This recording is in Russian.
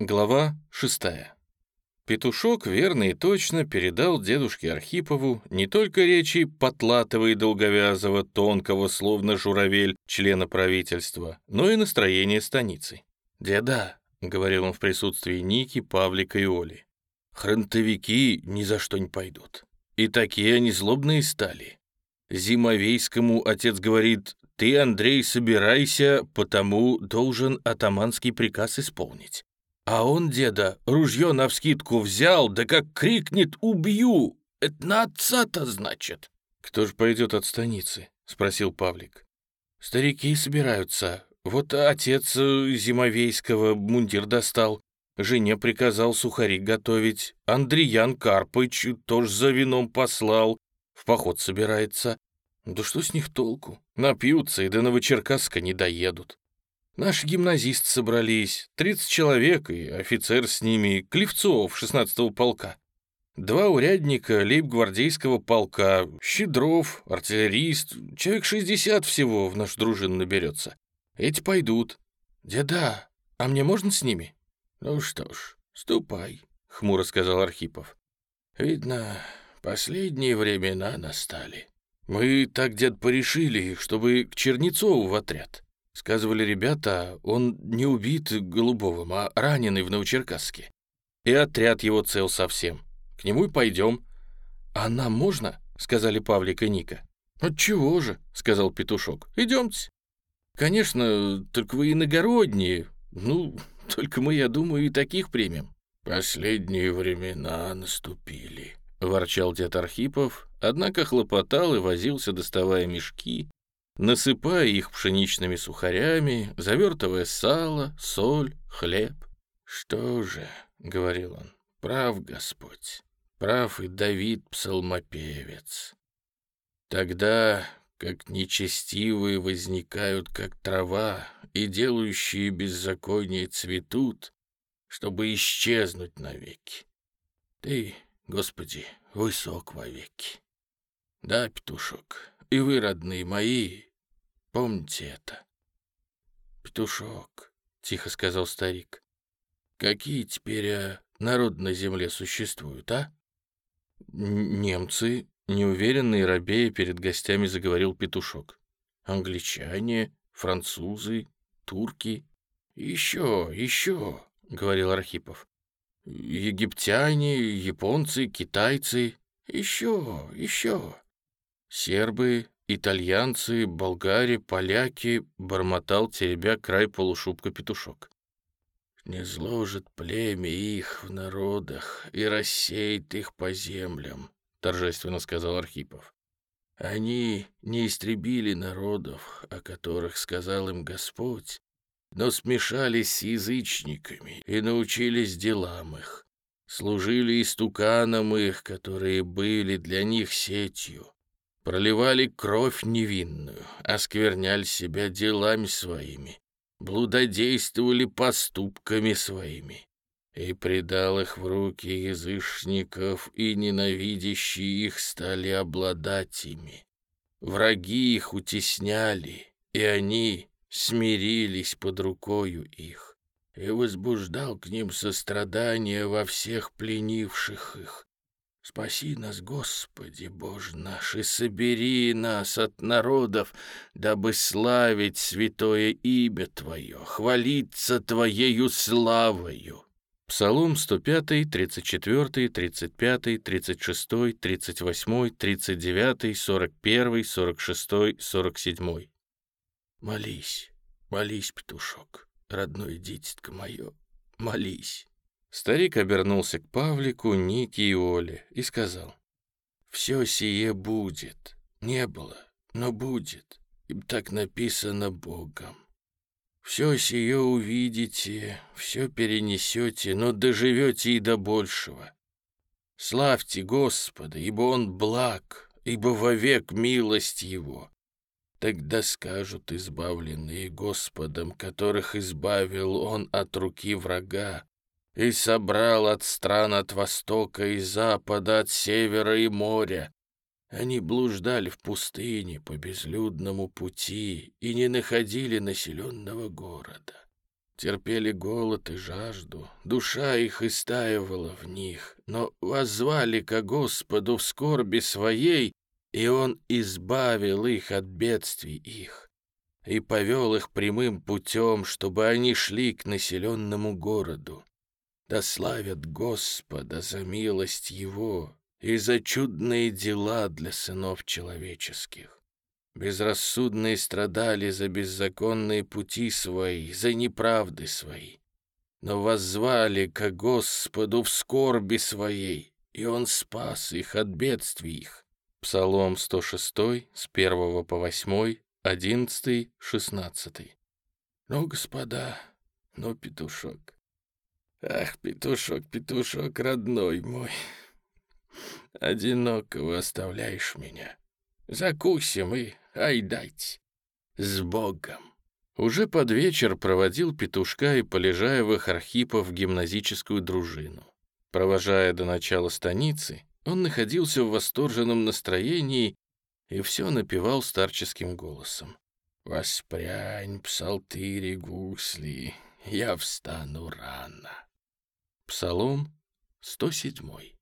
Глава шестая. Петушок верно и точно передал дедушке Архипову не только речи Потлатова и Долговязова, тонкого, словно журавель, члена правительства, но и настроение станицы. «Деда», — говорил он в присутствии Ники, Павлика и Оли, «хронтовики ни за что не пойдут. И такие они злобные стали. Зимовейскому отец говорит, ты, Андрей, собирайся, потому должен атаманский приказ исполнить. А он, деда, ружье навскидку взял, да как крикнет «Убью!» Это на отца-то значит. «Кто же пойдет от станицы?» — спросил Павлик. «Старики собираются. Вот отец э, Зимовейского мундир достал. Жене приказал сухари готовить. Андриян Карпыч тоже за вином послал. В поход собирается. Да что с них толку? Напьются и до Новочеркасска не доедут. Наши гимназисты собрались, 30 человек и офицер с ними, Клевцов 16-го полка. Два урядника лейб-гвардейского полка, Щедров, артиллерист, человек 60 всего в нашу дружину наберется. Эти пойдут. Деда, а мне можно с ними? Ну что ж, ступай, хмуро сказал Архипов. Видно, последние времена настали. Мы так, дед, порешили, чтобы к Чернецову в отряд. Сказывали ребята, он не убит Голубовым, а раненый в Новочеркасске. И отряд его цел совсем. К нему и пойдем. А нам можно? Сказали Павлик и Ника. Отчего же? Сказал Петушок. Идемте. Конечно, только вы иногородние. Ну, только мы, я думаю, и таких примем. Последние времена наступили, ворчал дед Архипов, однако хлопотал и возился, доставая мешки, насыпая их пшеничными сухарями, завертывая сало, соль, хлеб. «Что же», — говорил он, — «прав Господь, прав и Давид псалмопевец. Тогда, как нечестивые возникают, как трава, и делающие беззаконие цветут, чтобы исчезнуть навеки. Ты, Господи, высок вовеки. Да, петушок, и вы, родные мои, Помните это. «Петушок», — тихо сказал старик, — «какие теперь а, народ на земле существуют, а?» «Немцы», — неуверенные рабея перед гостями заговорил петушок. «Англичане, французы, турки». «Еще, еще», — говорил Архипов. «Египтяне, японцы, китайцы. Еще, еще. Сербы, итальянцы, болгари, поляки, бормотал теребя край полушубка петушок. Не зложит племя их в народах и рассеет их по землям, торжественно сказал Архипов. Они не истребили народов, о которых сказал им Господь, но смешались с язычниками и научились делам их, служили истуканам их, которые были для них сетью, проливали кровь невинную, оскверняли себя делами своими, блудодействовали поступками своими, и предал их в руки язычников, и ненавидящие их стали обладать ими. Враги их утесняли, и они смирились под рукою их, и возбуждал к ним сострадание во всех пленивших их, Спаси нас, Господи, Боже наш, и собери нас от народов, дабы славить святое имя Твое, хвалиться Твоею славою. Псалом 105, 34, 35, 36, 38, 39, 41, 46, 47. Молись, молись, петушок, родное дитятко мое, молись. Старик обернулся к Павлику, Нике и Оле и сказал, «Все сие будет. Не было, но будет, ибо так написано Богом. Все сие увидите, все перенесете, но доживете и до большего. Славьте Господа, ибо Он благ, ибо вовек милость Его. Тогда скажут избавленные Господом, которых избавил Он от руки врага, и собрал от стран от востока и запада, от севера и моря. Они блуждали в пустыне по безлюдному пути и не находили населенного города. терпели голод и жажду, душа их истаивала в них, но воззвали ко Господу в скорби своей, и Он избавил их от бедствий их и повел их прямым путем, чтобы они шли к населенному городу. Да славят Господа за милость Его и за чудные дела для сынов человеческих. Безрассудные страдали за беззаконные пути свои, за неправды свои. Но воззвали ко Господу в скорби своей, и Он спас их от бедствий их. Псалом 106, с 1 по 8, 11, 16. Ну, господа, ну, петушок. Ах, петушок, петушок, родной мой. Одинокого оставляешь меня. Закусим и ай дайте. С Богом. Уже под вечер проводил петушка и Полежаевых Архипов в гимназическую дружину. Провожая до начала станицы, он находился в восторженном настроении и все напевал старческим голосом. «Воспрянь, псалтыри гусли, я встану рано». Псалом 107.